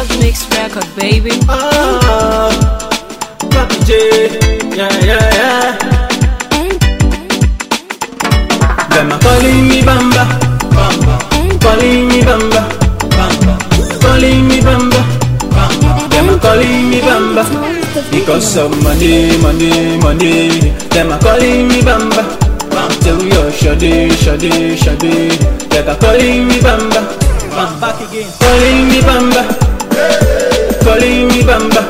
House Mix Record, baby. Ah, Pappi J, yeah, yeah, yeah. Them a calling me Bamba, Bamba. Calling me Bamba, Bamba. Calling me Bamba, Bamba. Them a calling me Bamba. Because of money, money, money. Them a calling me Bamba. Bamba. Tell your shawty, shawty, shawty. They a calling me Bamba. Bamba. Back again. Calling me Bamba. Calling me Bamba.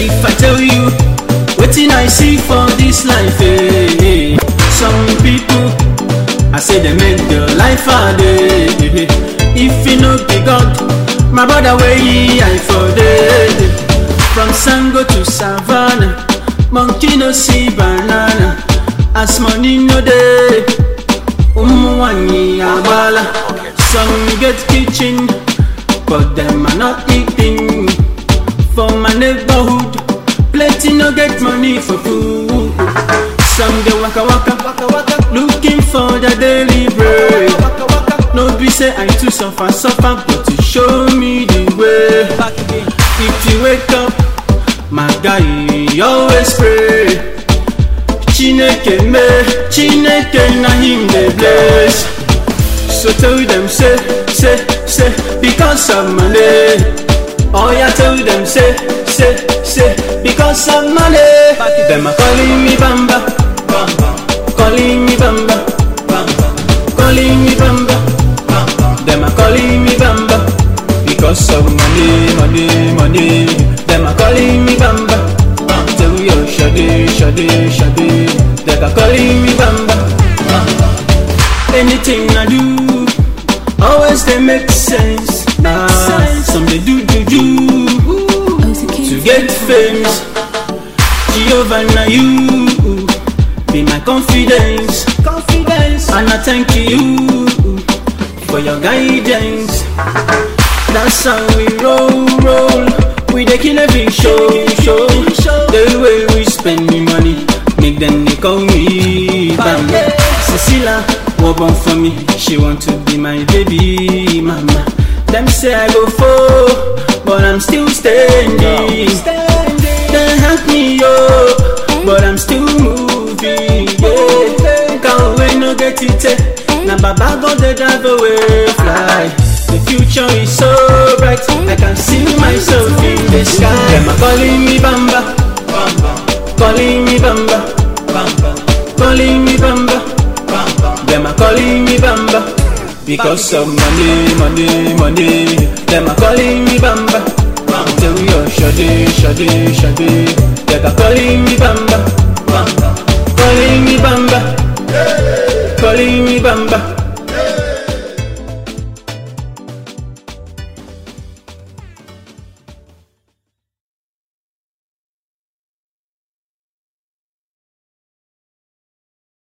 If I tell you wetin I see for this life, eh, eh, some people I say they make their life hard. Eh, eh, eh. If you no be God, my brother where he I for day. From Sango to Savannah, monkey no see banana. As money no dey, umuwanyi abala. Some get kitchen, but them are not eating. For my neighborhood, plenty no get money for food. Some dey waka waka, looking for the daily bread. No be say I too suffer, suffer, but you show me the way. If you wake up, my guy, you always pray. Chineke me, Chineke na him dey bless. So tell them say, say, say, because of money. Oh yeah, tell them say, say, say, because of money. Them a calling me Bamba, Bamba. Calling me Bamba, Bamba. Calling me Bamba, Bamba. Them a calling me Bamba. Because of money, money, money. Them a calling me Bamba. Tell your shady, shady, shady. They a calling me Bamba. Anything I do, always they make sense. Ah, some they do do do to get famous. Now you be my confidence, confidence, and I thank you for your guidance. That's how we roll, roll. We dey kill every show, show. Born for me? She want to be my baby mama. Them say I go fall, but I'm still standing. They help me up, but I'm still moving. Yeah, can't wait no get it. eh. Now Baba got the drive away fly. The future is so calling me Bamba. Because of money, money, money. Them a calling me Bamba. Bamba. Tell your shawty, shawty, shawty. They a calling me Bamba. Calling me Bamba, calling me Bamba.